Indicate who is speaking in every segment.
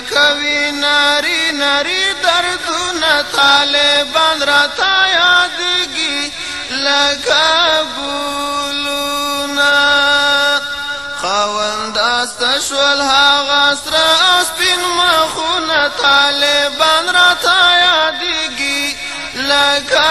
Speaker 1: کوي ناری ناری دردونه طالبان را تا یادگی لکه بولونه خاونداست شول هغه سره سپین مخونه طالبان را تا یادگی لکه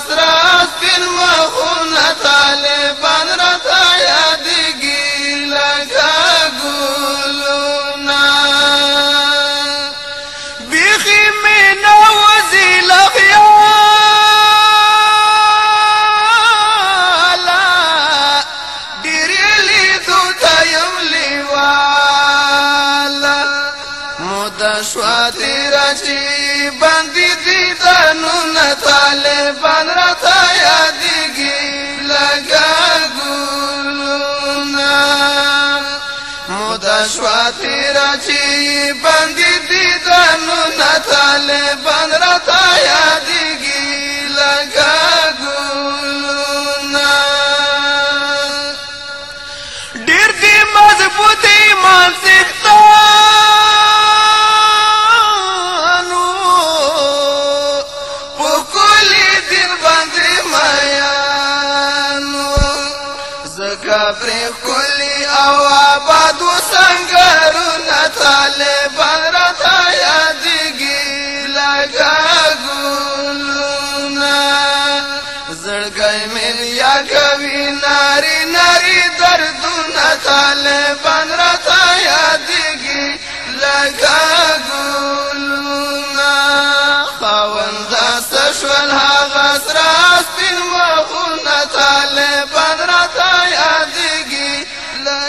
Speaker 1: حسرت پیر مخونه طالبان را یادګی لگا ګلونا بیخی مې نو زیل خیالا ډیر لیدو ته یم لیوالا مو د شوا تیر چې باندې دی طالبان را تا یادگی لگا گلونا مودا شوا تیرا چی بندی دیدانونا پر کلی او آباد وسنګرونه طالبان راته یادګي لگا ګلونه زړګي مې یا کوي ناری ناری دردونه طالبان راته یادګي لگا ګلونه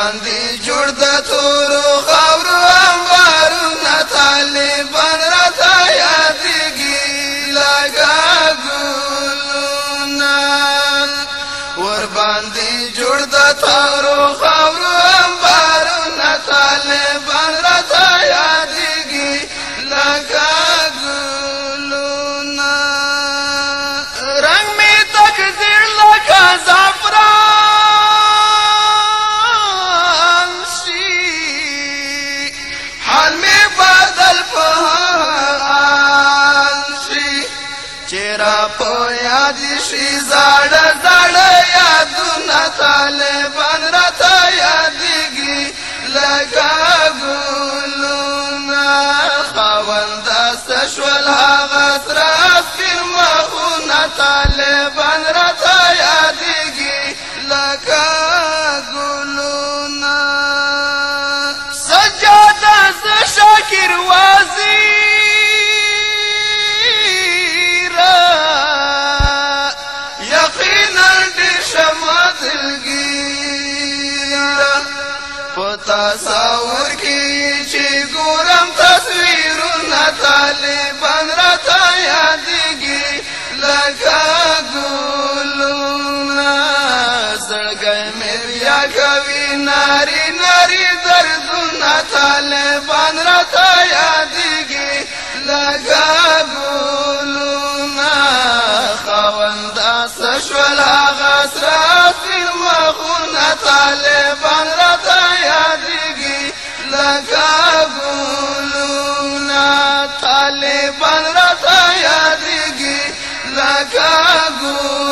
Speaker 1: باندې جوړ د تور خاور انوارو نه طالبان را تیاتګي لگا ګلنا ور باندې جوړ د تور خاور انوارو نه طالبان را په یاد شي زړه زړه یادونه طالبان را ته یادګي لکه ګلونه خوند سشول هغه تر سپین مخونه طالبان را ته یادګي لکه ګلونه سجاده ز شاکر وای تصور کی چې ګورم تصویرونه طالبان را تا یادګي لکه ګلونه زړګې مې بیا کوي ناری ناری دردونه طالبان را تا یادګي لکه ګلونه خوند اس شول هغه سرات خونه طالبان را تیاریږي لکه ګلونه طالبان را تیاریږي لکه ګلونه